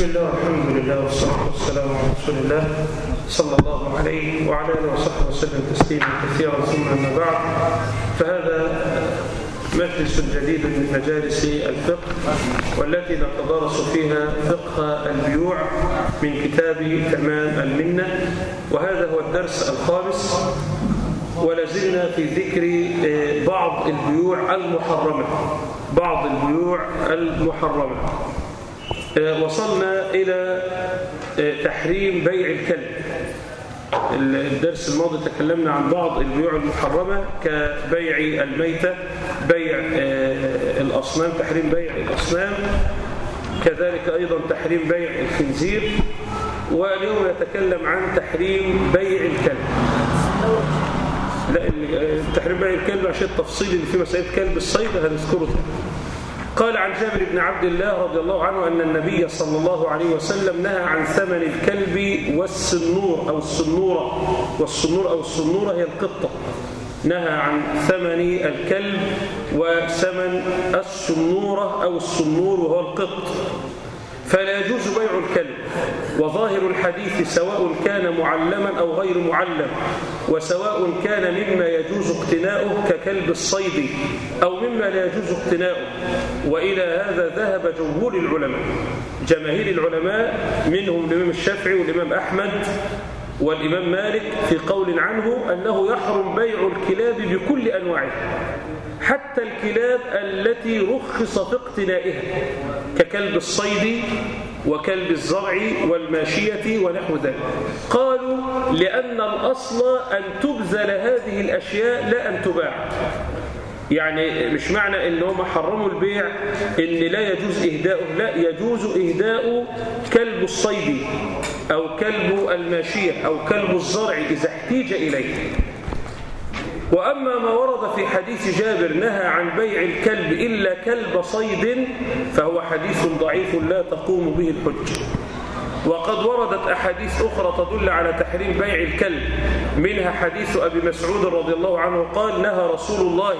بسم الله والحمد لله والصلاة والسلام على رسول الله صلى الله عليه وعلى آله وصحبه وسلم تسليما كثيرا ثم أما بعد. فهذا مجلس جديد من مجالس الفقه والتي نتدارس فيها فقه البيوع من كتاب تمام المنة. وهذا هو الدرس الخامس. ولازلنا في ذكر بعض البيوع المحرمة. بعض البيوع المحرمة. وصلنا إلى تحريم بيع الكلب. الدرس الماضي تكلمنا عن بعض البيوع المحرمة كبيع الميتة بيع الأصنام تحريم بيع الأصنام كذلك أيضا تحريم بيع الخنزير واليوم نتكلم عن تحريم بيع الكلب. لا تحريم بيع الكلب عشان التفصيل اللي في مسألة كلب الصيد هنذكره قال عن جابر بن عبد الله رضي الله عنه أن النبي صلى الله عليه وسلم نهى عن ثمن الكلب والسنور أو السنورة. والسنور أو السنورة هي القطة. نهى عن ثمن الكلب وثمن السنورة أو السنور وهو القط. فلا يجوز بيع الكلب. وظاهر الحديث سواء كان معلما أو غير معلم وسواء كان مما يجوز اقتناؤه ككلب الصيد أو مما لا يجوز اقتناؤه. وإلى هذا ذهب جمهور العلماء. جماهير العلماء منهم الإمام الشافعي والإمام أحمد والإمام مالك في قول عنه أنه يحرم بيع الكلاب بكل أنواعها. حتى الكلاب التي رخص في اقتنائها ككلب الصيد وكلب الزرع والماشية ونحو ذلك. قالوا لأن الأصل أن تبذل هذه الأشياء لا أن تباع. يعني مش معنى إن هم حرموا البيع إن لا يجوز اهداؤه لا يجوز إهداء كلب الصيد أو كلب الماشية أو كلب الزرع إذا احتيج إليه. وأما ما ورد في حديث جابر نهى عن بيع الكلب إلا كلب صيد فهو حديث ضعيف لا تقوم به الحجة. وقد وردت أحاديث أخرى تدل على تحريم بيع الكلب. منها حديث أبي مسعود رضي الله عنه قال نهى رسول الله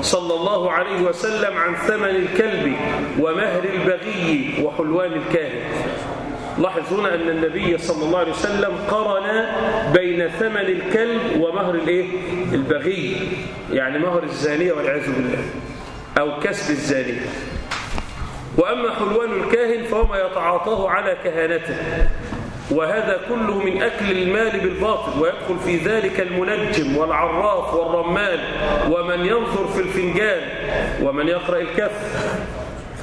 صلى الله عليه وسلم عن ثمن الكلب ومهر البغي وحلوان الكاهن. لاحظون أن النبي صلى الله عليه وسلم قرن بين ثمن الكلب ومهر الإيه؟ البغي. يعني مهر الزانية والعياذ بالله. أو كسب الزانية. وأما حلوان الكاهن فهو ما يتعاطاه على كهانته. وهذا كله من أكل المال بالباطل. ويدخل في ذلك المنجم والعراف والرمال. ومن ينظر في الفنجان. ومن يقرأ الكف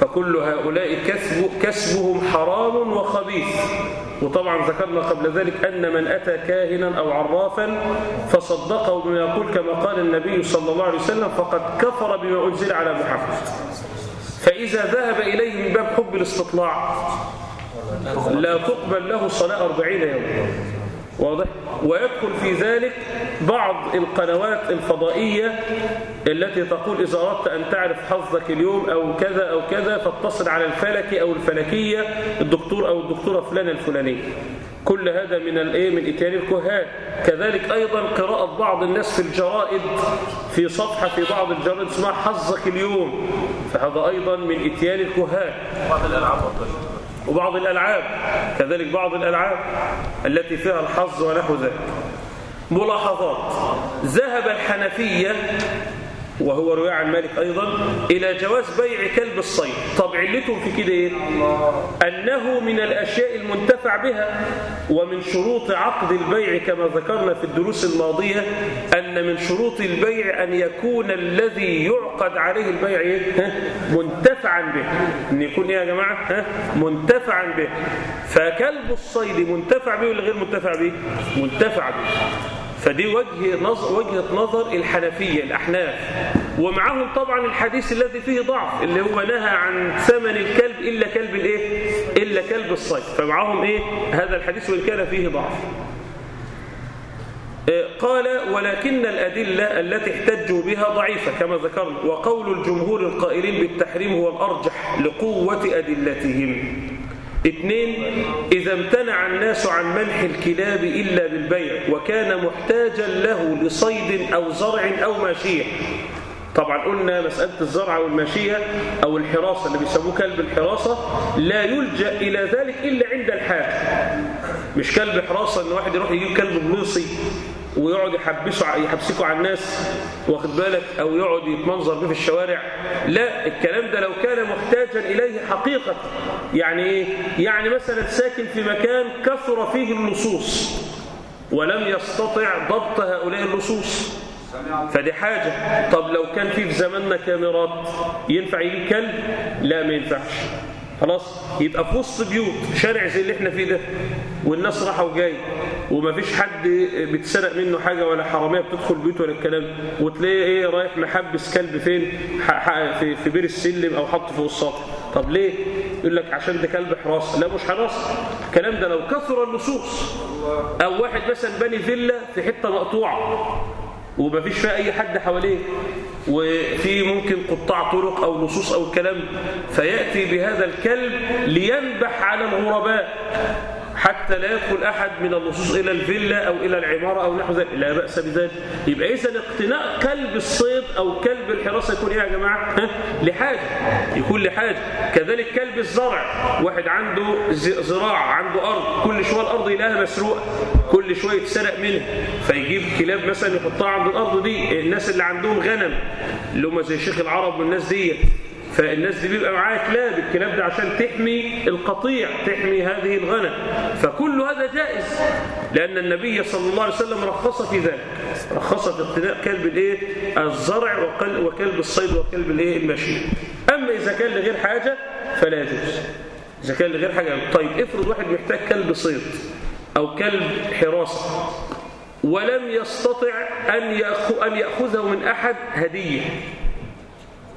فكل هؤلاء كسب كسبهم حرام وخبيث. وطبعا ذكرنا قبل ذلك أن من أتى كاهنا أو عرافا فصدقه بما يقول كما قال النبي صلى الله عليه وسلم فقد كفر بما أنزل على محمد. فإذا ذهب إليه من باب حب الاستطلاع لا تقبل له صلاة أربعين يوم واضح؟ ويدخل في ذلك بعض القنوات الفضائية التي تقول إذا أردت أن تعرف حظك اليوم أو كذا أو كذا فاتصل على الفلكي أو الفلكية الدكتور أو الدكتورة فلانة الفلانية. كل هذا من الايه من إتيان الكهان. كذلك أيضا قراءة بعض الناس في الجرائد في صفحة في بعض الجرائد اسمها حظك اليوم. فهذا أيضا من إتيان الكهان. بعض الألعاب وبعض الألعاب كذلك بعض الألعاب التي فيها الحظ ونحو ذلك. ملاحظات ذهب الحنفية وهو رواية عن مالك أيضا إلى جواز بيع كلب الصيد. طب علتهم في كده إيه؟ أنه من الأشياء المنتفع بها ومن شروط عقد البيع كما ذكرنا في الدروس الماضية أن من شروط البيع أن يكون الذي يعقد عليه البيع إيه؟ منتفعا به. أن يكون إيه يا جماعة؟ منتفعا به. فكلب الصيد منتفع به ولا غير منتفع به؟ منتفع به. فدي وجه نظر وجهة نظر الحنفية الأحناف ومعهم طبعا الحديث الذي فيه ضعف اللي هو نهى عن ثمن الكلب إلا كلب الإيه؟ إلا كلب الصيد فمعهم إيه؟ هذا الحديث وإن كان فيه ضعف قال ولكن الأدلة التي احتجوا بها ضعيفة كما ذكرنا وقول الجمهور القائلين بالتحريم هو الأرجح لقوة أدلتهم اثنين إذا امتنع الناس عن منح الكلاب إلا بالبيع وكان محتاجا له لصيد أو زرع أو ماشية. طبعا قلنا مسألة الزرع والماشية أو الحراسة اللي بيسموه كلب الحراسة لا يلجأ إلى ذلك إلا عند الحاجة مش كلب حراسة إن واحد يروح يجيب كلب بليصي ويقعد يحبسه يحبسكوا على الناس واخد بالك؟ أو يقعد يتمنظر به في الشوارع. لا الكلام ده لو كان محتاجا إليه حقيقة. يعني إيه؟ يعني مثلا ساكن في مكان كثر فيه اللصوص ولم يستطع ضبط هؤلاء اللصوص فدي حاجة. طب لو كان في في زماننا كاميرات ينفع يجيب كلب؟ لا ما ينفعش. خلاص؟ يبقى في وسط بيوت شارع زي اللي إحنا فيه ده والناس راحة وجاي ومفيش حد بتسرق منه حاجة ولا حرامية بتدخل بيوت ولا الكلام وتلاقيه إيه رايح محبس كلب فين؟ في, في بير السلم أو حطه فوق السطح طب ليه؟ يقول لك عشان ده كلب حراسة لا مش حراسة الكلام ده لو كثر اللصوص أو واحد مثلا بني فيلا في حتة مقطوعة ومفيش فيها أي حد حواليه وفي ممكن قطاع طرق أو لصوص أو كلام فيأتي بهذا الكلب لينبح على الغرباء. حتى لا يدخل أحد من اللصوص إلى الفيلا أو إلى العمارة أو نحو ذلك. لا بأس بذلك. يبقى إذا اقتناء كلب الصيد أو كلب الحراسة يكون إيه يا جماعة؟ لحاجة. يكون لحاجة. كذلك كلب الزرع. واحد عنده زراعة عنده أرض. كل شوية الأرض يلاقيها مسروقة كل شوية يتسرق منها. فيجيب كلاب مثلا يحطها عند الأرض دي. الناس اللي عندهم غنم اللي هم زي شيخ العرب والناس دي فالناس دي بيبقى معاها كلاب الكلاب ده عشان تحمي القطيع تحمي هذه الغنم. فكل هذا جائز لأن النبي صلى الله عليه وسلم رخص في ذلك. رخص في اقتناء كلب الإيه؟ الزرع وكلب الصيد وكلب الإيه؟ المشي. أما إذا كان لغير حاجة فلا يجوز. إذا كان لغير حاجة طيب افرض واحد محتاج كلب صيد أو كلب حراسة ولم يستطع أن يأخذه من أحد هدية.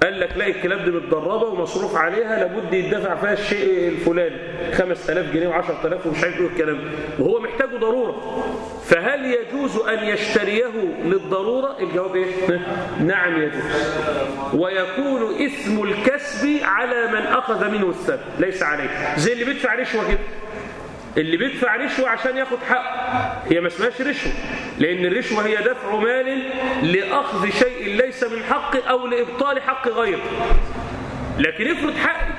قال لك لا الكلاب دي متدربة ومصروف عليها لابد يدفع فيها الشيء الفلاني. 5000 جنيه و10000 ومش عارف إيه الكلام وهو محتاجه ضرورة. فهل يجوز أن يشتريه للضرورة؟ الجواب إيه؟ نعم يجوز. ويكون إثم الكسب على من أخذ منه الثمن ليس عليه. زي اللي بيدفع رشوه كده اللي بيدفع رشوة عشان ياخد حق. هي ما اسمهاش رشوة لأن الرشوة هي دفع مال لأخذ شيء ليس من حق أو لإبطال حق غيره. لكن افرض حقي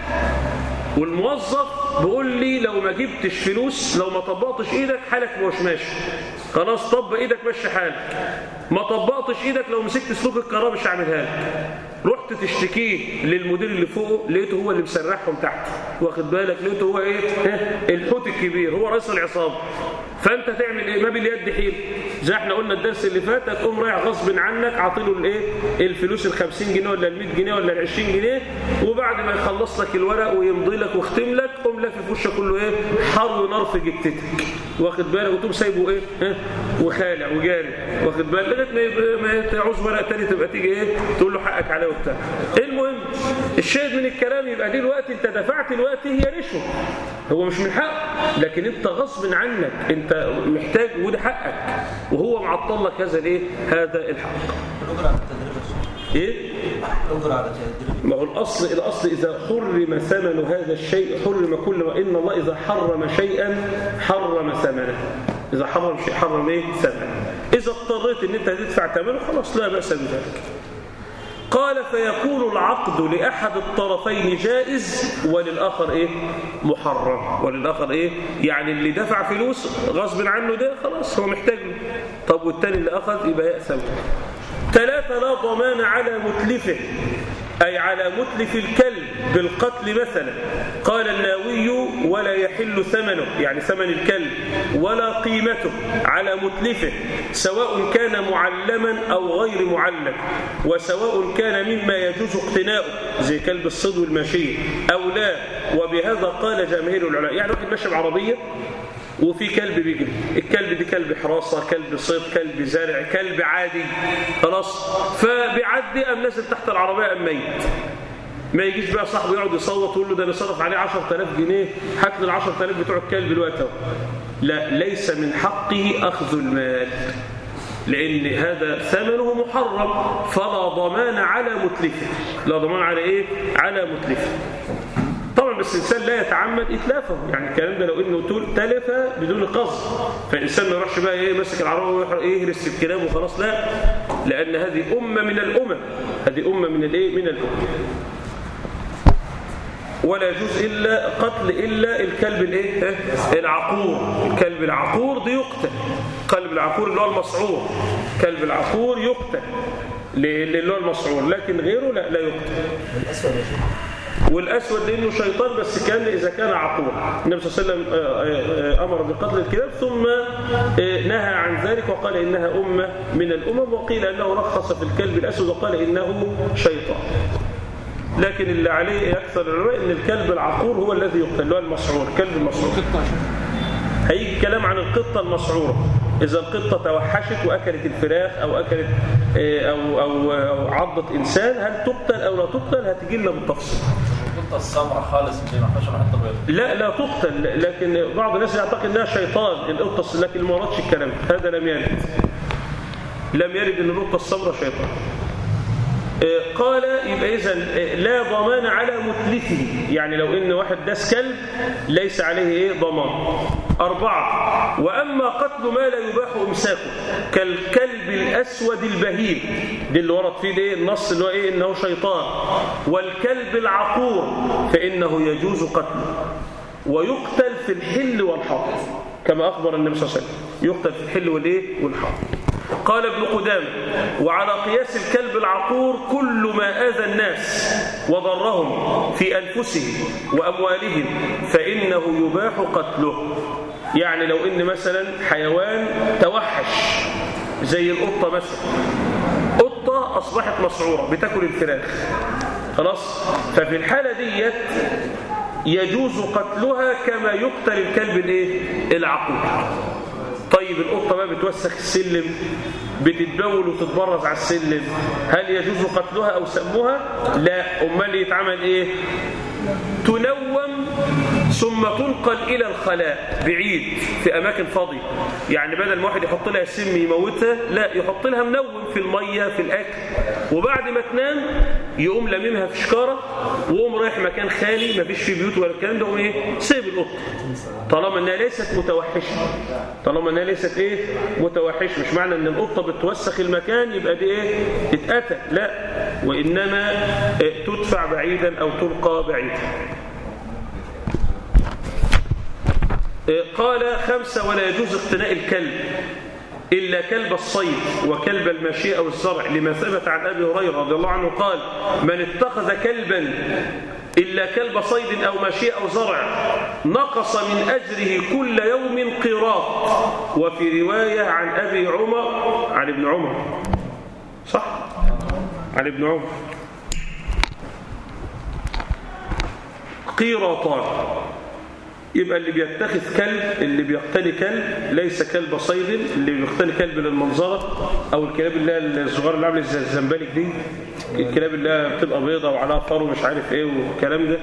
والموظف بيقول لي لو ما جبتش فلوس لو ما طبقتش إيدك حالك مش ماشي خلاص طبق إيدك مشي حالك. ما طبقتش إيدك لو مسكت سلوك الكهرباء مش هعملها لك. رحت تشتكيه للمدير اللي فوقه لقيته هو اللي مسرحهم تحت. واخد بالك لقيته هو إيه؟ الحوت الكبير هو رئيس العصابة. فانت تعمل إيه؟ ما باليد حيل. زي إحنا قلنا الدرس اللي فات هتقوم رايح غصب عنك عاطيله الايه؟ الفلوس ال 50 جنيه ولا ال 100 جنيه ولا ال 20 جنيه وبعد ما يخلص لك الورق ويمضي لك ويختم لك قوم لافف وشك كله إيه؟ حر ونار في جتتك واخد بالك؟ وتقوم سايبه إيه؟ ها وخالع وجاري. واخد بالك؟ لغاية ما ما تعوز ورق تاني تبقى تيجي إيه؟ تقول له حقك عليه وبتاع. المهم الشاهد من الكلام يبقى دي الوقت أنت دفعت الوقت هي رشوه هو مش من حق لكن أنت غصب عنك أنت محتاج وده حقك. وهو معطل لك هذا الإيه؟ هذا الحق. إيه؟ ما هو الأصل الأصل إذا حرم ثمن هذا الشيء حرم كل ما إن الله إذا حرم شيئا حرم ثمنه. إذا حرم شيء حرم إيه؟ ثمنه. إذا اضطريت إن أنت تدفع ثمنه خلاص لا بأس بذلك. قال فيكون العقد لأحد الطرفين جائز وللآخر إيه؟ محرم. وللآخر إيه؟ يعني اللي دفع فلوس غصب عنه ده خلاص هو محتاج. له طب والتاني اللي أخذ؟ يبقى يأثم. ثلاثة لا ضمان على متلفه أي على متلف الكلب بالقتل مثلا. قال الناوي ولا يحل ثمنه يعني ثمن الكلب ولا قيمته على متلفه سواء كان معلما أو غير معلم وسواء كان مما يجوز اقتناؤه زي كلب الصيد والماشية أو لا. وبهذا قال جماهير العلماء. يعني واحد ماشي بعربية وفي كلب بيجري. الكلب دي كلب حراسة كلب صيد كلب زارع كلب عادي. خلاص. فبيعدي قام نازل تحت العربية قام ميت. ما يجيش بقى صاحبه يقعد يصوت ويقول له ده أنا صرف عليه 10000 جنيه. هات لي ال 10000 بتوع الكلب دلوقتي أهو. لا ليس من حقه أخذ المال. لأن هذا ثمنه محرم. فلا ضمان على متلفه. لا ضمان على إيه؟ على متلفه. طبعا بس الإنسان لا يتعمد إتلافه يعني الكلام ده لو إنه تلف بدون قصد. فالإنسان ما يروحش بقى إيه ماسك العربية ويهرس الكلام وخلاص. لا. لأن هذه أمة من الأمم. هذه أمة من الإيه؟ من الأمم. ولا يجوز إلا قتل إلا الكلب الإيه؟ العقور. الكلب العقور دي يقتل. كلب العقور اللي هو المسعور. كلب العقور يقتل. اللي هو المسعور. لكن غيره لا لا يقتل. الأسود يا شيخ والأسود لأنه شيطان بس كان إذا كان عقور النبي صلى الله عليه وسلم آه، آه، أمر بقتل الكلاب ثم آه، نهى عن ذلك وقال إنها أمة من الأمم وقيل أنه رخص في الكلب الأسود وقال إنه شيطان. لكن اللي عليه أكثر العلماء إن الكلب العقور هو الذي يقتل هو المسعور الكلب المسعور. هيجي كلام عن القطة المسعورة. إذا القطة توحشت وأكلت الفراخ أو أكلت أو, أو, أو عضت إنسان هل تقتل أو لا تقتل؟ هتجي لنا بالتفصيل. القطه السمراء خالص ما فيهاش ولا حتة لا لا تقتل لكن بعض الناس يعتقد إنها شيطان القطه لكن ما وردش الكلام هذا لم يرد. لم يرد إن القطه السمراء شيطان. آه، قال يبقى إذا لا ضمان على متلفه. يعني لو إن واحد داس كلب ليس عليه إيه ضمان. أربعة. وأما قتل ما لا يباح إمساكه كالكلب الأسود البهيم. دي اللي ورد فيه الايه النص اللي هو إيه؟ إنه شيطان. والكلب العقور فإنه يجوز قتله. ويقتل في الحل والحرم كما أخبر النبي صلى الله عليه وسلم. يقتل في الحل والإيه؟ والحرم قال ابن قدامة وعلى قياس الكلب العقور كل ما آذى الناس وضرهم في أنفسهم وأموالهم فإنه يباح قتله. يعني لو إن مثلا حيوان توحش زي القطة مثلا. قطة أصبحت مسعورة بتأكل الفراخ. خلاص؟ ففي الحالة ديت يجوز قتلها كما يقتل الكلب الإيه؟ العقور طيب القطة بقى بتوسخ السلم؟ بتتبول وتتبرز على السلم؟ هل يجوز قتلها أو سمها لا. أمال يتعمل إيه؟ تنوم ثم تنقل إلى الخلاء بعيد في أماكن فاضية. يعني بدل ما واحد يحط لها سم يموتها لا يحط لها منوم في المية في الأكل. وبعد ما تنام يقوم لممها في شكارة ويقوم رايح مكان خالي ما فيش فيه بيوت ولا الكلام ده إيه؟ سيب القطة طالما إنها ليست متوحشة. طالما إنها ليست إيه؟ متوحشة. مش معنى إن القطة بتوسخ المكان يبقى دي إيه؟ تتقتل. لا. وإنما إيه تدفع بعيدا أو تلقى بعيدا. قال خمسة ولا يجوز اقتناء الكلب إلا كلب الصيد وكلب المشي أو الزرع. لما ثبت عن أبي هريرة رضي الله عنه قال من اتخذ كلبا إلا كلب صيد أو مشي أو زرع نقص من أجره كل يوم قراط وفي رواية عن أبي عمر عن ابن عمر. صح؟ عن ابن عمر. قيراطان. يبقى اللي بيتخذ كلب اللي بيقتني كلب ليس كلب صيد اللي بيقتني كلب للمنظرة أو الكلاب اللي هي الصغار اللي عاملة زي الزنبلك دي. الكلاب اللي هي بتبقى بيضة وعليها فر ومش عارف إيه والكلام ده.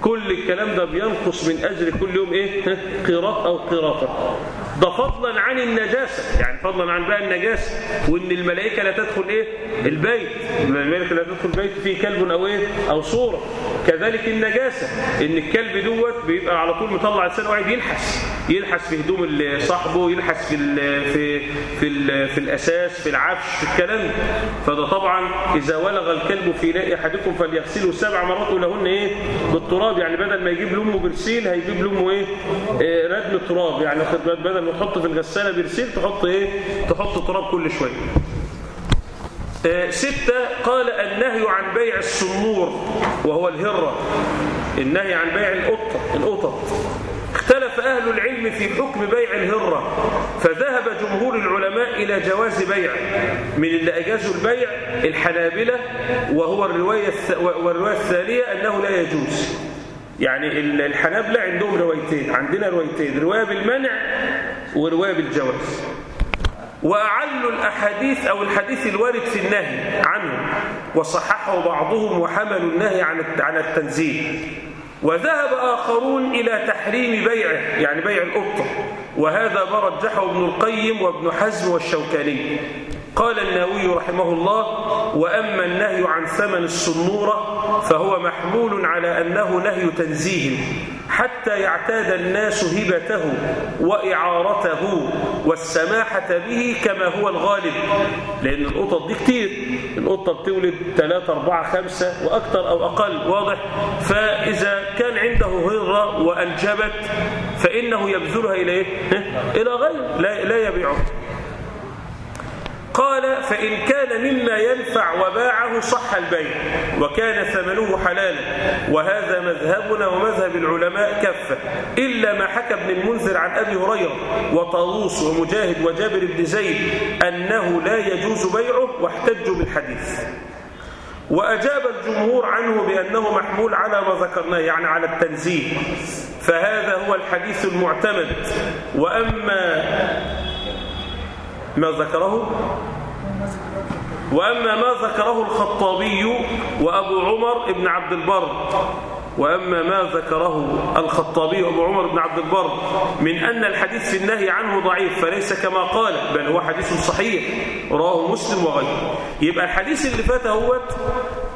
كل الكلام ده بينقص من اجر كل يوم إيه؟ قيراط أو قيراطة ده فضلا عن النجاسة. يعني فضلا عن بقى النجاسة وإن الملائكة لا تدخل إيه؟ البيت. الملائكة لا تدخل البيت فيه كلب أو إيه؟ أو صورة. كذلك النجاسة. إن الكلب دوت بيبقى على طول مطلع لسانه وقاعد يلحس. يلحس في هدوم صاحبه يلحس في ال في في ال في الأساس في العفش في الكلام فده طبعا إذا ولغ الكلب في ناء أحدكم فليغسله سبع مرات ولهن إيه؟ بالتراب. يعني بدل ما يجيب لأمه برسيل هيجيب لأمه إيه, إيه ردم تراب يعني بدل ما تحط في الغسالة برسيل تحط إيه؟ تحط تراب كل شوية. ستة قال النهي عن بيع السمور وهو الهرة. النهي عن بيع القطة القطط. أهل العلم في حكم بيع الهرة فذهب جمهور العلماء إلى جواز بيع من اللي أجازوا البيع الحنابلة وهو الرواية, والرواية الثانية أنه لا يجوز. يعني الحنابلة عندهم روايتين عندنا روايتين رواية بالمنع ورواية بالجواز. وأعلوا الأحاديث أو الحديث الوارد في النهي عنه وصححه بعضهم وحملوا النهي عن التنزيل. وذهب آخرون إلى تحريم بيعه يعني بيع القطة وهذا ما رجحه ابن القيم وابن حزم والشوكاني. قال الناوي رحمه الله وأما النهي عن ثمن الصنورة فهو محمول على أنه نهي تنزيه حتى يعتاد الناس هبته وإعارته والسماحة به كما هو الغالب. لأن القطط دي كتير القطة بتولد 3 4 5 وأكثر أو أقل واضح؟ فإذا كان عنده هرة وأنجبت فإنه يبذلها إلى إيه؟ إلى غير لا, لا يبيعه. قال فإن كان مما ينفع وباعه صح البيع وكان ثمنه حلالا وهذا مذهبنا ومذهب العلماء كفة إلا ما حكى ابن المنذر عن أبي هريرة وطاووس ومجاهد وجابر بن زيد أنه لا يجوز بيعه واحتجوا بالحديث. وأجاب الجمهور عنه بأنه محمول على ما ذكرناه يعني على التنزيه فهذا هو الحديث المعتمد. وأما ما ذكره؟ وأما ما ذكره الخطابي وأبو عمر ابن عبد البر وأما ما ذكره الخطابي وأبو عمر بن عبد البر من أن الحديث في النهي عنه ضعيف فليس كما قال بل هو حديث صحيح رواه مسلم وغيره. يبقى الحديث اللي فات هوت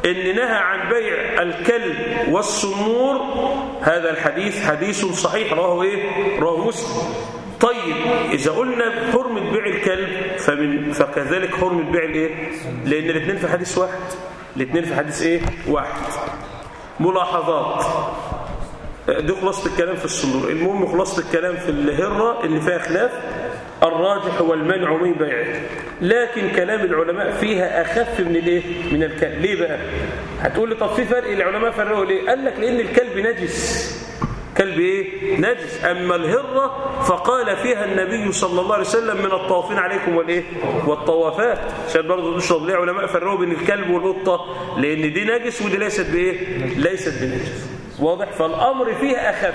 إن نهى عن بيع الكلب والسنور هذا الحديث حديث صحيح رواه إيه؟ رواه مسلم. طيب إذا قلنا حرمة بيع الكلب فمن فكذلك حرمة بيع الإيه؟ لأن الاثنين في حديث واحد. الاثنين في حديث إيه؟ واحد. ملاحظات. دي خلاصة الكلام في الصدور المهم خلاصة الكلام في الهرة اللي فيها خلاف. الراجح هو المنع من بيعه. لكن كلام العلماء فيها أخف من الإيه؟ من الكلب. ليه بقى؟ هتقول لي طب في فرق؟ العلماء فرقوا ليه؟ قال لك لأن الكلب نجس. كلب إيه؟ نجس. أما الهرة فقال فيها النبي صلى الله عليه وسلم من الطوافين عليكم والإيه؟ والطوافات. عشان برضه نشرب ليه علماء فرقوا بين الكلب والقطة؟ لأن دي نجس ودي ليست بإيه؟ ليست بنجس. واضح؟ فالأمر فيها أخف.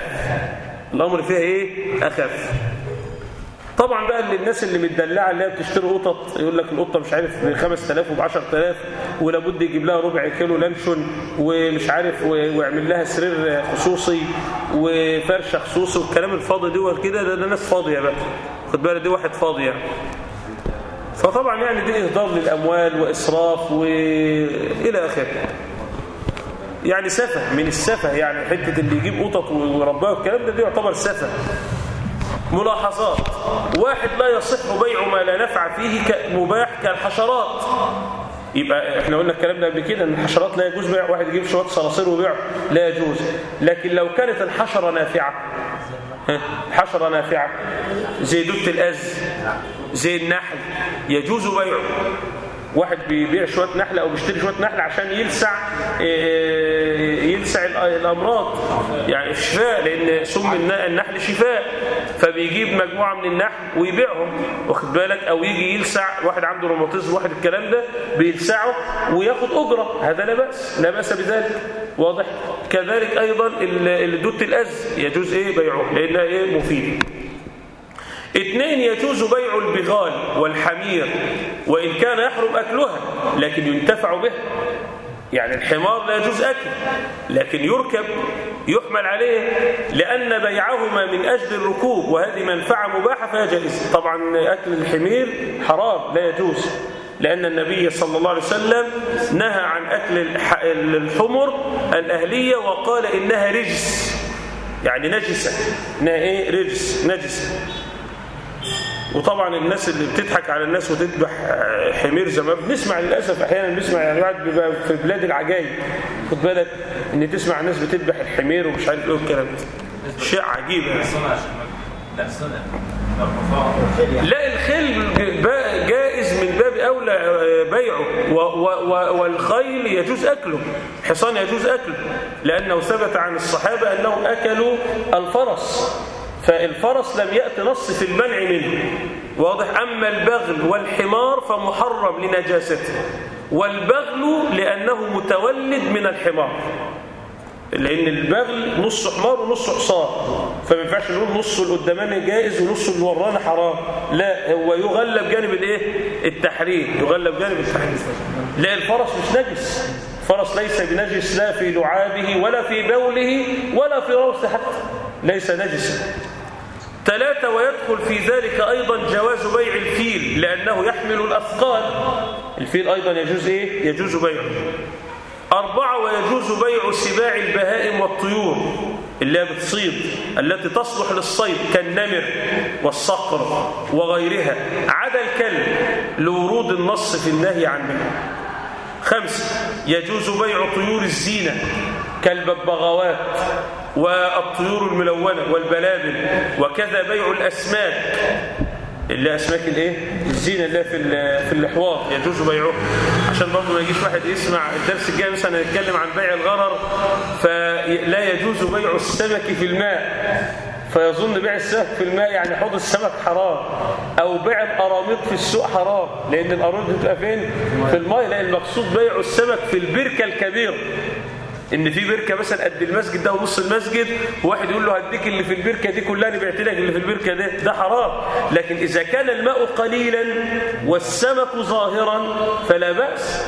الأمر فيها إيه؟ أخف. طبعا بقى اللي الناس اللي متدلعة اللي هي بتشتري قطط يقول لك القطة مش عارف ب 5000 وب 10000 ولابد يجيب لها ربع كيلو لانشون ومش عارف ويعمل لها سرير خصوصي وفرشة خصوصي والكلام الفاضي دوت كده ده, ده ناس فاضية بقى. خد بالك دي واحد فاضي يعني. فطبعا يعني دي إهدار للأموال وإسراف والى آخره. يعني سفه من السفه يعني حتة اللي يجيب قطط ويربيها والكلام ده دي يعتبر سفه. ملاحظات. واحد لا يصح بيع ما لا نفع فيه مباح كالحشرات. يبقى إحنا قلنا الكلام ده قبل كده إن الحشرات لا يجوز بيع واحد يجيب شوية صراصير وبيع لا يجوز. لكن لو كانت الحشرة نافعة حشرة نافعة زي دوت الأز زي النحل يجوز بيعه. واحد بيبيع شوية نحل أو بيشتري شوية نحل عشان يلسع يلسع الأمراض. يعني شفاء لأن سم النحل شفاء. فبيجيب مجموعة من النحل ويبيعهم. واخد بالك؟ أو يجي يلسع واحد عنده روماتيزم واحد الكلام ده بيلسعه وياخد أجرة. هذا لا بأس. لا بأس بذلك. واضح؟ كذلك أيضا الدوت الأز يجوز إيه؟ بيعه. لأنها إيه؟ مفيد اثنين يجوز بيع البغال والحمير وإن كان يحرم أكلها لكن ينتفع به. يعني الحمار لا يجوز أكل لكن يركب يحمل عليه لأن بيعهما من أجل الركوب وهذه منفعة مباحة جائزة. طبعا أكل الحمير حرام لا يجوز لأن النبي صلى الله عليه وسلم نهى عن أكل الحمر الأهلية وقال إنها رجس. يعني نجسة. إنها إيه؟ رجس نجسة. وطبعا الناس اللي بتضحك على الناس وتذبح حمير زي ما بنسمع للأسف أحيانا بنسمع يعني واحد بيبقى في بلاد العجائب خد بالك إن تسمع الناس بتذبح الحمير ومش عارف إيه الكلام ده. شيء عجيب. يعني. لا الخيل جائز من باب أولى بيعه. والخيل يجوز أكله حصان يجوز أكله لأنه ثبت عن الصحابة أنهم أكلوا الفرس. فالفرس لم يأتي نص في المنع منه. واضح؟ أما البغل والحمار فمحرم لنجاسته. والبغل لأنه متولد من الحمار. لأن البغل نص حمار ونص حصان فما ينفعش نقول نص القداماني جائز ونص اللي ورانا حرام. لا هو يغلب جانب الإيه؟ التحريم. يغلب جانب التحريم. لا الفرس مش نجس. الفرس ليس بنجس لا في لعابه ولا في بوله ولا في روثه حتى. ليس نجسا. ثلاثة ويدخل في ذلك أيضا جواز بيع الفيل لأنه يحمل الأثقال. الفيل أيضا يجوز إيه؟ يجوز بيعه. أربعة ويجوز بيع سباع البهائم والطيور اللي بتصيد التي تصلح للصيد كالنمر والصقر وغيرها. عدا الكلب لورود النص في النهي عن خمسة يجوز بيع طيور الزينة كالببغاوات. والطيور الملونة والبلابل وكذا بيع الأسماك. اللي أسماك الإيه؟ الزينة اللي في في الحوار يجوز بيعه. عشان برضه ما يجيش واحد يسمع الدرس الجاي مثلا يتكلم عن بيع الغرر فلا يجوز بيع السمك في الماء. فيظن بيع السمك في الماء يعني حوض السمك حرام أو بيع القراميط في السوق حرام. لأن القراميط بتبقى فين؟ في الماء لأن المقصود بيع السمك في البركة الكبيرة. إن في بركة مثلا قد المسجد ده ونص المسجد وواحد يقول له هديك اللي في البركة دي كلها أنا بعت لك اللي في البركة ده ده حرام. لكن إذا كان الماء قليلا والسمك ظاهرا فلا بأس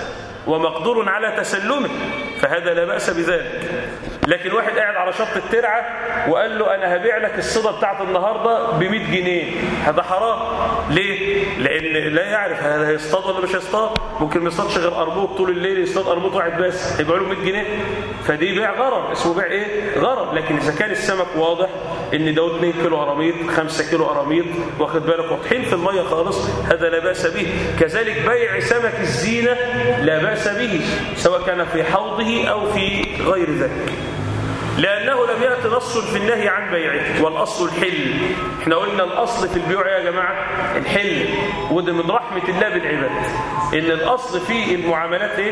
ومقدور على تسلمه فهذا لا بأس بذلك. لكن واحد قاعد على شط الترعة وقال له أنا هبيع لك الصيده بتاعت النهارده ب 100 جنيه. هذا حرام. ليه؟ لأن لا يعرف هل هيصطاد ولا مش هيصطاد. ممكن ما يصطادش غير قرموط طول الليل يصطاد قرموط واحد بس. يبقى له 100 جنيه. فدي بيع غرض. اسمه بيع إيه؟ غرض. لكن إذا كان السمك واضح إن ده 2 كيلو قراميط 5 كيلو قراميط واخد بالك؟ واضحين في المية خالص هذا لا بأس به. كذلك بيع سمك الزينة لا بأس به سواء كان في حوضه أو في غير ذلك. لأنه لم يأتي نص في النهي عن بيعه والأصل الحل. إحنا قلنا الأصل في البيوع يا جماعة الحل. وده من رحمة الله بالعباد إن الأصل في المعاملات إيه؟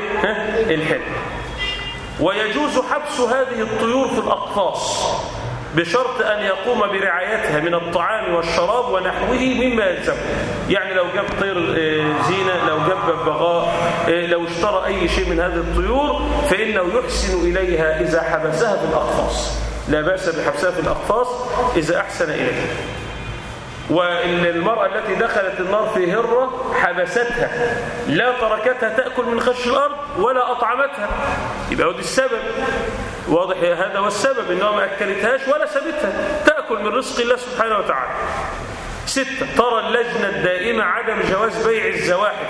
الحل. ويجوز حبس هذه الطيور في الأقفاص. بشرط أن يقوم برعايتها من الطعام والشراب ونحوه مما يلزم. يعني لو جاب طير زينة لو جاب ببغاء لو اشترى أي شيء من هذه الطيور فإنه يحسن إليها إذا حبسها في الأقفاص. لا بأس بحبسها في الأقفاص إذا أحسن إليها. وإن المرأة التي دخلت النار في هرة حبستها لا تركتها تأكل من خش الأرض ولا أطعمتها. يبقى هو دي السبب. واضح هذا هو السبب إنها ما أكلتهاش ولا سابتها تأكل من رزق الله سبحانه وتعالى. ستة ترى اللجنة الدائمة عدم جواز بيع الزواحف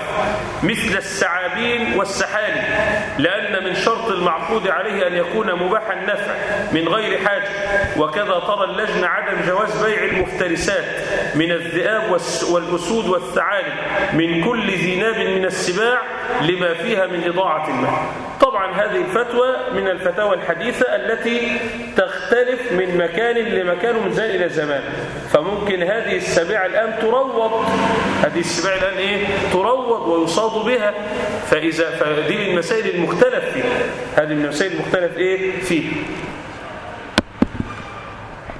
مثل السعابين والسحالي لأن من شرط المعقود عليه أن يكون مباح النفع من غير حاجة. وكذا ترى اللجنة عدم جواز بيع المفترسات من الذئاب والأسود والثعالب من كل ذي ناب من السباع لما فيها من إضاعة المال. طبعا هذه الفتوى من الفتاوى الحديثة التي تختلف من مكان لمكان من زمان إلى زمان. فممكن هذه السبيعة الآن تروض. هذه السبيعة الآن إيه؟ تروض ويصاد بها. فإذا فدي المسائل المختلف فيها هذه المسائل المختلف إيه؟ فيه.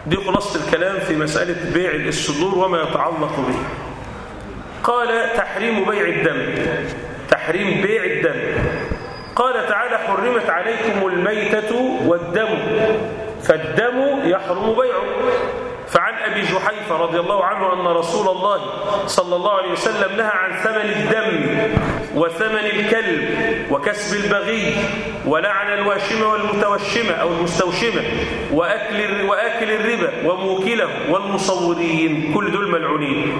دي خلاصة الكلام في مسألة بيع الصدور وما يتعلق به. قال تحريم بيع الدم. تحريم بيع الدم. قال تعالى حرمت عليكم الميتة والدم. فالدم يحرم بيعه. فعن أبي جحيفة رضي الله عنه أن رسول الله صلى الله عليه وسلم نهى عن ثمن الدم وثمن الكلب وكسب البغي ولعن الواشمة والمتوشمة أو المستوشمة وأكل, وآكل الربا وموكله والمصورين كل دول ملعونين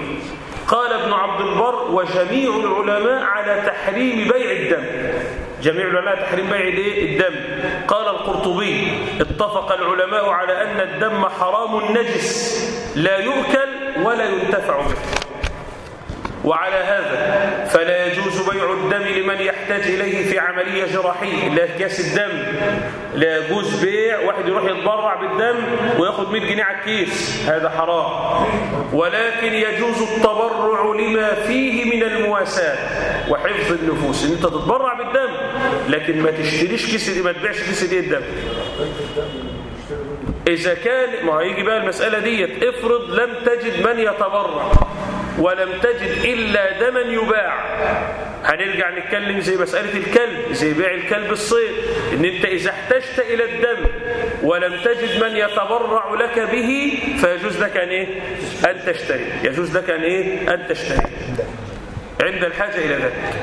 قال ابن عبد البر وجميع العلماء على تحريم بيع الدم. جميع العلماء تحريم بيع الدم. قال القرطبي اتفق العلماء على أن الدم حرام نجس لا يؤكل ولا ينتفع به وعلى هذا فلا يجوز بيع الدم لمن يحتاج إليه في عملية جراحية. لا كاس الدم. لا يجوز بيع واحد يروح يتبرع بالدم وياخد 100 جنيه على الكيس. هذا حرام. ولكن يجوز التبرع لما فيه من المواساة وحفظ النفوس. إن أنت تتبرع بالدم لكن ما تشتريش كيس ما تبيعش كيس الدم. إذا كان ما هيجي بقى المسألة ديت. افرض لم تجد من يتبرع. ولم تجد إلا دما يباع. هنرجع نتكلم زي مسألة الكلب زي بيع الكلب الصيد إن أنت إذا احتجت إلى الدم ولم تجد من يتبرع لك به فيجوز لك أن إيه؟ أن تشتري. يجوز لك أن إيه؟ أن تشتري. عند الحاجة إلى ذلك.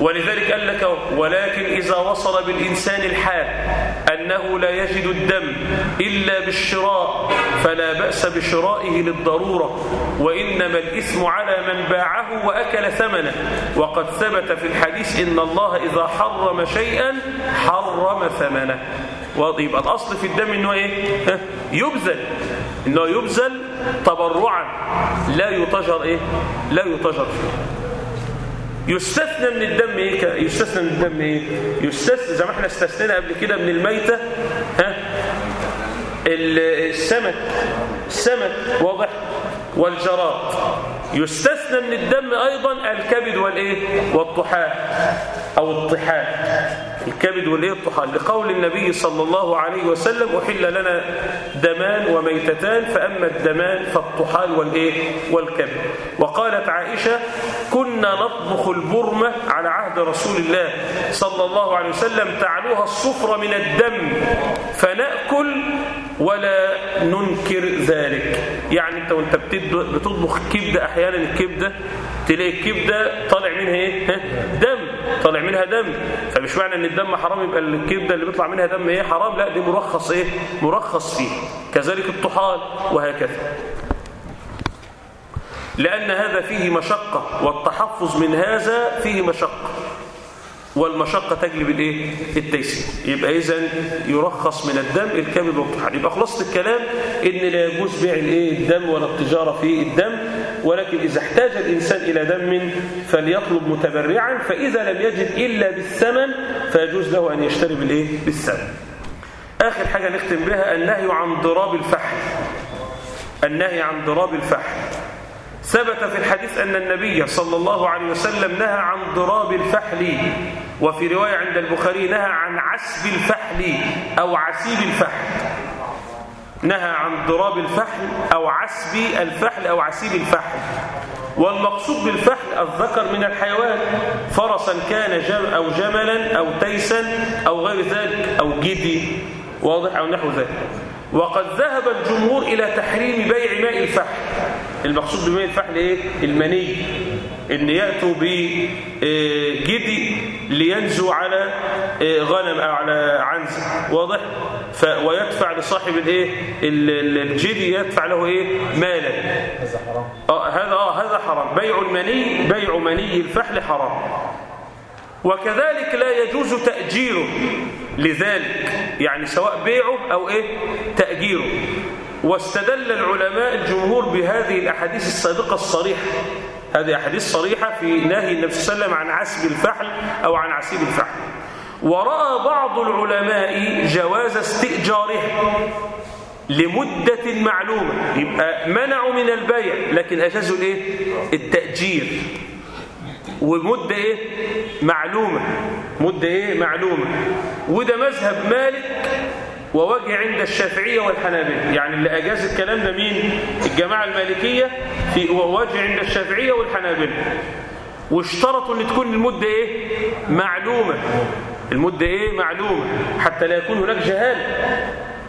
ولذلك قال لك ولكن إذا وصل بالإنسان الحال أنه لا يجد الدم إلا بالشراء فلا بأس بشرائه للضرورة وإنما الإثم على من باعه وأكل ثمنه وقد ثبت في الحديث إن الله إذا حرم شيئا حرم ثمنه يبقى الأصل في الدم إنه إيه؟ يبذل إنه يبذل تبرعا لا يتجر إيه؟ لا يتجر فيه يستثنى من الدم إيه؟ يستثنى من الدم إيه؟ يستثنى زي ما إحنا استثنينا قبل كده من الميتة ها؟ السمك السمك واضح؟ والجراد. يستثنى من الدم أيضا الكبد والإيه؟ والطحال أو الطحال الكبد والايه الطحال لقول النبي صلى الله عليه وسلم أحل لنا دمان وميتتان فأما الدمان فالطحال والإيه؟ والكبد. وقالت عائشة كنا نطبخ البرمه على عهد رسول الله صلى الله عليه وسلم تعلوها الصفر من الدم فنأكل ولا ننكر ذلك. يعني أنت وأنت بتطبخ كبدة أحيانا الكبدة تلاقي الكبدة طالع منها إيه؟ دم. طالع منها دم. فمش معنى إن الدم حرام يبقى الكبده اللي بيطلع منها دم إيه حرام؟ لا دي مرخص إيه؟ مرخص فيه. كذلك الطحال وهكذا. لأن هذا فيه مشقة والتحفظ من هذا فيه مشقة. والمشقة تجلب الإيه؟ التيسير. يبقى اذا يرخص من الدم الكبد والطحال. يبقى خلاصة الكلام إن لا يجوز بيع الإيه؟ الدم ولا التجارة في الدم. ولكن إذا احتاج الإنسان إلى دم فليطلب متبرعا فإذا لم يجد إلا بالثمن فيجوز له أن يشتري بالإيه؟ بالثمن. آخر حاجة نختم بها النهي عن ضراب الفحل النهي عن ضراب الفحل ثبت في الحديث أن النبي صلى الله عليه وسلم نهى عن ضراب الفحل وفي رواية عند البخاري نهى عن عسب الفحل أو عسيب الفحل نهى عن ضراب الفحل أو عسب الفحل أو عسيب الفحل. والمقصود بالفحل الذكر من الحيوان فرسا كان جم أو جملا أو تيسا أو غير ذلك أو جدي. واضح أو نحو ذلك. وقد ذهب الجمهور إلى تحريم بيع ماء الفحل. المقصود بماء الفحل إيه؟ المني. إن يأتوا بجدي لينزو على غنم أو على عنز. واضح؟ ف... ويدفع لصاحب الايه؟ الجدي يدفع له إيه؟ مالا. هذا حرام. آه هذا آه هذا حرام. بيع المني بيع مني الفحل حرام. وكذلك لا يجوز تأجيره. لذلك يعني سواء بيعه أو إيه؟ تأجيره. واستدل العلماء الجمهور بهذه الأحاديث السابقة الصريحة. هذه أحاديث صريحة في نهي النبي صلى الله عليه وسلم عن عسب الفحل أو عن عسيب الفحل. ورأى بعض العلماء جواز استئجاره لمدة معلومة يبقى منعوا من البيع لكن أجازوا الإيه؟ التأجير ومدة إيه؟ معلومة مدة إيه؟ معلومة وده مذهب مالك ووجه عند الشافعية والحنابلة يعني اللي أجاز الكلام ده مين؟ الجماعة المالكية في ووجه عند الشافعية والحنابلة واشترطوا إن تكون المدة إيه معلومة المدة إيه؟ معلومة. حتى لا يكون هناك جهالة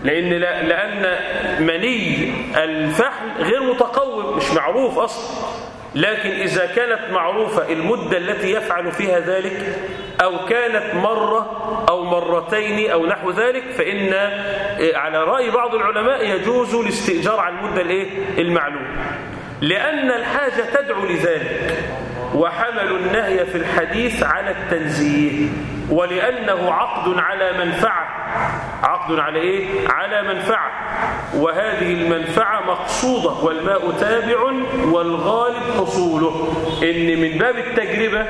لأن لأن مني الفحل غير متقوم مش معروف أصلا. لكن إذا كانت معروفة المدة التي يفعل فيها ذلك أو كانت مرة أو مرتين أو نحو ذلك فإن على رأي بعض العلماء يجوز الاستئجار على المدة الإيه؟ المعلومة. لأن الحاجة تدعو لذلك. وحملوا النهي في الحديث على التنزيه. ولأنه عقد على منفعة. عقد على إيه؟ على منفعة. وهذه المنفعة مقصودة. والماء تابع والغالب حصوله. إن من باب التجربة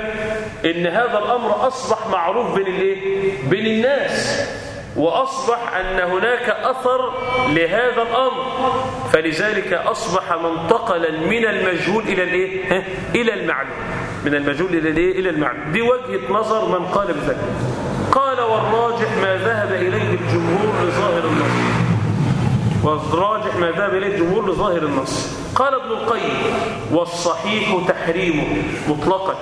إن هذا الأمر أصبح معروف بين الإيه؟ بين الناس. وأصبح أن هناك أثر لهذا الأمر. فلذلك أصبح منتقلا من المجهول إلى الإيه؟ إلى المعلوم. من المجهول إلى الإيه؟ إلى المعلوم دي وجهة نظر من قال بذلك. قال والراجح ما ذهب إليه الجمهور لظاهر النص. والراجح ما ذهب إليه الجمهور لظاهر النص. قال ابن القيم والصحيح تحريمه مطلقا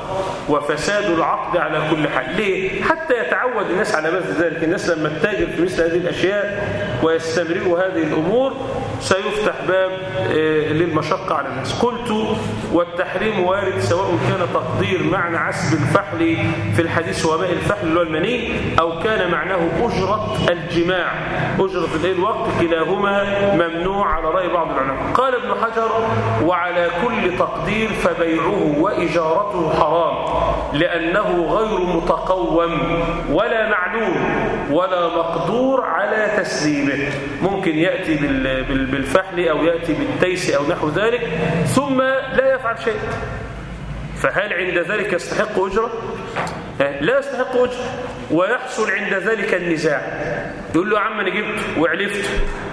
وفساد العقد على كل حال. ليه؟ حتى يتعود الناس على مثل ذلك. الناس لما تتاجر في مثل هذه الأشياء ويستمرئوا هذه الأمور سيفتح باب آه، للمشقة على الناس. قلت والتحريم وارد سواء كان تقدير معنى عسب الفحل في الحديث وباء الفحل اللي هو المني أو كان معناه أجرة الجماع. أجرة الوقت كلاهما ممنوع على رأي بعض العلماء. قال ابن حجر وعلى كل تقدير فبيعه وإجارته حرام لأنه غير متقوم ولا معلوم ولا مقدور على تسليمه. ممكن يأتي بال- بالفحل أو يأتي بالتيس أو نحو ذلك ثم لا يفعل شيء. فهل عند ذلك يستحق أجرة؟ لا يستحق أجرة. ويحصل عند ذلك النزاع. يقول له يا عم أنا جبت وعلفت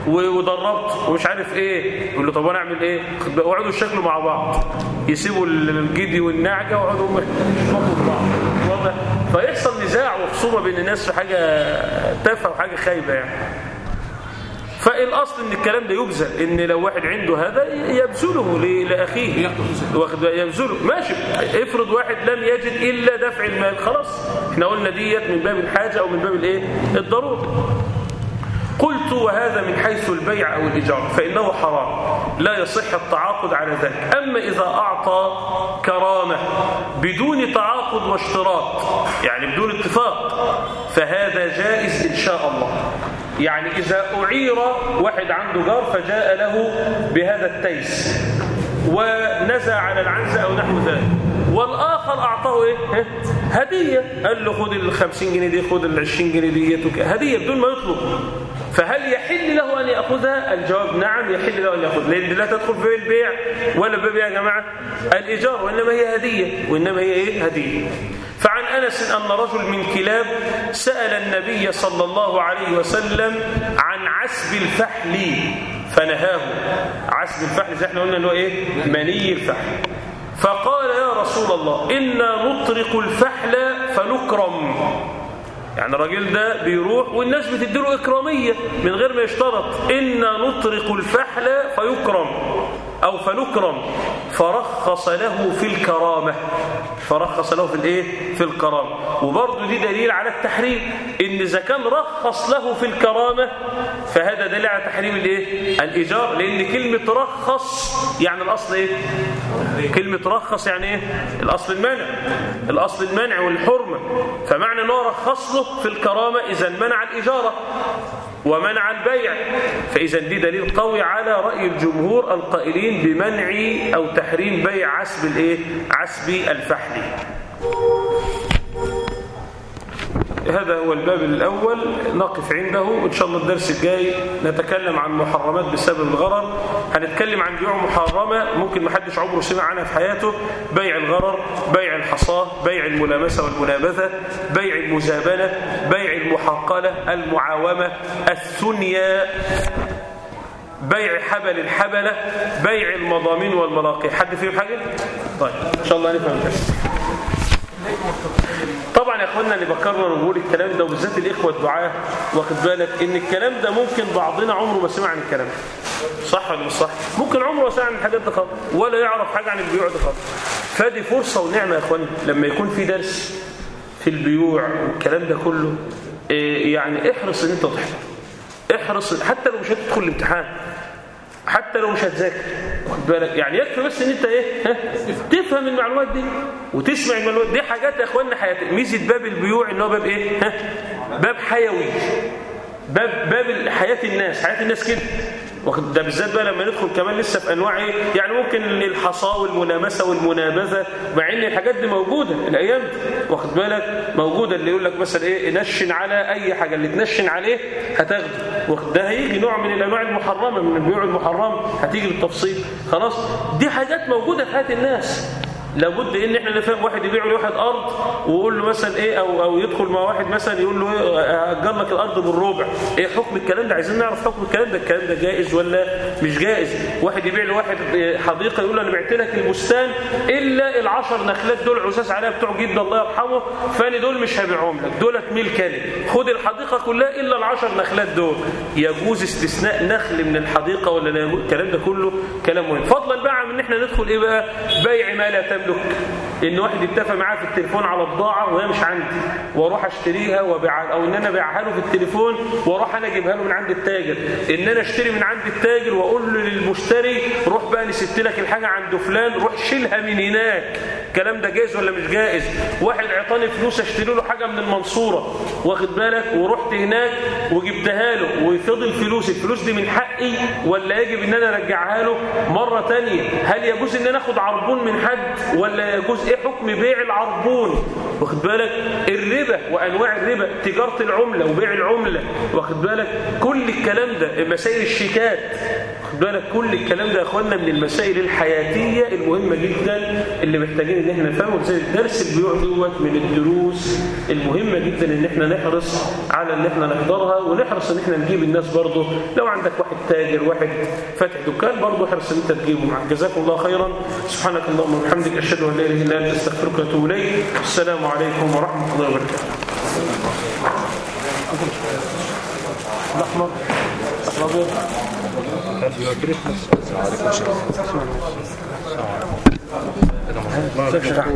و- ودربت ومش عارف إيه. يقول له طب وأنا أعمل إيه؟ ويقعدوا يشكلوا مع بعض. يسيبوا الجدي والنعجة ويقعدوا يشمطوا بعض. فيحصل نزاع وخصومة بين الناس في حاجة تافهة وحاجة خايبة يعني. فالأصل إن الكلام ده يجزل إن لو واحد عنده هذا يبذله لأخيه. واخد؟ يبذله. ماشي. افرض واحد لم يجد إلا دفع المال. خلاص. إحنا قلنا ديت من باب الحاجة أو من باب الإيه؟ الضرورة. قلت وهذا من حيث البيع أو الإيجار فإنه حرام. لا يصح التعاقد على ذلك. أما إذا أعطى كرامة بدون تعاقد واشتراط يعني بدون اتفاق فهذا جائز إن شاء الله. يعني إذا أعير واحد عنده جار فجاء له بهذا التيس ونزع على العنزة أو نحو ذلك. والآخر أعطاه إيه؟ هدية. قال له خد ال 50 جنيه دي خد ال 20 جنيه وك- هدية. بدون ما يطلب. فهل يحل له أن يأخذها؟ الجواب نعم يحل له أن يأخذها. لأن لا تدخل في البيع ولا باب يا جماعة. الإيجار وإنما هي هدية وإنما هي إيه؟ هدية. فعن أنس أن رجل من كلاب سأل النبي صلى الله عليه وسلم عن عسب الفحل فنهاه. عسب الفحل زي إحنا قلنا اللي هو إيه؟ مني الفحل. فقال يا رسول الله إنا نطرق الفحل فنكرم. يعني الراجل ده بيروح والناس بتديله إكرامية من غير ما يشترط. إنا نطرق الفحل فيكرم. أو فنكرم فرخص له في الكرامة. فرخص له في الإيه؟ في الكرامة. وبرضه دي دليل على التحريم إن إذا كان رخص له في الكرامة فهذا دليل على تحريم الإيه؟ الإيجار. لأن كلمة رخص يعني الأصل إيه؟ كلمة رخص يعني إيه؟ الأصل المنع. الأصل المنع والحرمة. فمعنى إن هو رخص له في الكرامة إذا منع الاجارة ومنع البيع فإذا دي دليل قوي على رأي الجمهور القائلين بمنع أو تحريم بيع عسب الإيه؟ الفحل هذا هو الباب الأول نقف عنده. وإن شاء الله الدرس الجاي نتكلم عن محرمات بسبب الغرر. هنتكلم عن بيوع محرمة ممكن ما حدش عمره سمع عنها في حياته. بيع الغرر بيع الحصاة بيع الملامسة والمنابذة بيع المزابنة بيع المحاقلة المعاومة الثنيا بيع حبل الحبلة بيع المضامين والملاقي حد فيهم حاجة؟ طيب إن شاء الله نفهم الدرس يا أخوانا اللي بكرر وبقول الكلام ده وبالذات الإخوة الدعاة واخد بالك؟ إن الكلام ده ممكن بعضنا عمره ما سمع عن الكلام ده. صح ولا مش صح؟ ممكن عمره ما سمع عن الحاجات دي خالص ولا يعرف حاجة عن البيوع دي خالص. فدي فرصة ونعمة يا اخوانا لما يكون في درس في البيوع والكلام ده كله إيه يعني احرص إن أنت تحضر. احرص حتى لو مش هتدخل الامتحان. حتى لو مش هتذاكر. بالك؟ يعني يكفي بس إن أنت إيه؟ ها؟ تفهم المعلومات دي وتسمع المعلومات. دي حاجات يا اخوانا حياتيه ميزة باب البيوع إن هو باب إيه؟ ها؟ باب حيوي. باب باب حياة الناس. حياة الناس كده. واخد ده بالذات بقى لما ندخل كمان لسه في انواع إيه؟ يعني ممكن الحصاه والملامسة والمنابذة مع إن الحاجات دي موجودة الأيام دي. واخد بالك؟ موجودة اللي يقول لك مثلا إيه؟ نشن على أي حاجة اللي تنشن عليه هتاخده. واخد؟ ده هيجي نوع من الأنواع المحرمة من البيوع المحرمة هتيجي بالتفصيل. خلاص؟ دي حاجات موجودة في حياه الناس. لابد إن إحنا نفهم واحد يبيع لواحد أرض ويقول له مثلا إيه أو أو يدخل مع واحد مثلا يقول له إيه اجر لك الأرض بالربع. إيه حكم الكلام ده؟ عايزين نعرف حكم الكلام ده. الكلام ده جائز ولا مش جائز؟ واحد يبيع لواحد حديقة يقول له أنا بعت لك البستان إلا العشر نخلات دول عساس عليها بتوع جد الله يرحمه فأنا دول مش هبيعهم لك. دولت ملك لي خد الحديقة كلها إلا العشر نخلات دول. يجوز استثناء نخل من الحديقة ولا الكلام ده كله كلام مهم. فضلا بقى عن إن إحنا ندخل إيه بقى؟ بيع ما لا تملك. التملك إن واحد اتفق معاه في التليفون على بضاعه وهي مش عندي وأروح أشتريها وأبيعها أو إن أنا أبيعها له في التليفون وأروح أنا أجيبها له من عند التاجر. إن أنا أشتري من عند التاجر وأقول له للمشتري روح بقى نسيت لك الحاجة عند فلان روح شيلها من هناك. الكلام ده جائز ولا مش جائز واحد اعطاني فلوس اشتري له حاجة من المنصورة واخد بالك؟ ورحت هناك وجبتها له وفضل فلوس الفلوس دي من حقي ولا يجب إن أنا أرجعها له؟ مرة تانية. هل يجوز إن أنا آخد عربون من حد ولا يجوز؟ إيه حكم بيع العربون؟ واخد بالك؟ الربا وأنواع الربا تجارة العملة وبيع العملة. واخد بالك؟ كل الكلام ده مسائل الشيكات. واخد بالك؟ كل الكلام ده يا اخوانا من المسائل الحياتية المهمة جدا اللي محتاجين ان إحنا نفهمه زي درس البيوع دوت من الدروس المهمة جدا إن إحنا نحرص على إن إحنا نحضرها ونحرص إن إحنا نجيب الناس برضه. لو عندك واحد تاجر واحد فاتح دكان برضه احرص إن أنت تجيبه معاك. جزاكم الله خيرا. سبحانك اللهم وبحمدك أشهد أن لا إله إلا أنت أستغفرك وأتوب إليك. السلام عليكم ورحمة الله وبركاته. الاحمر الابيض وعليكم السلام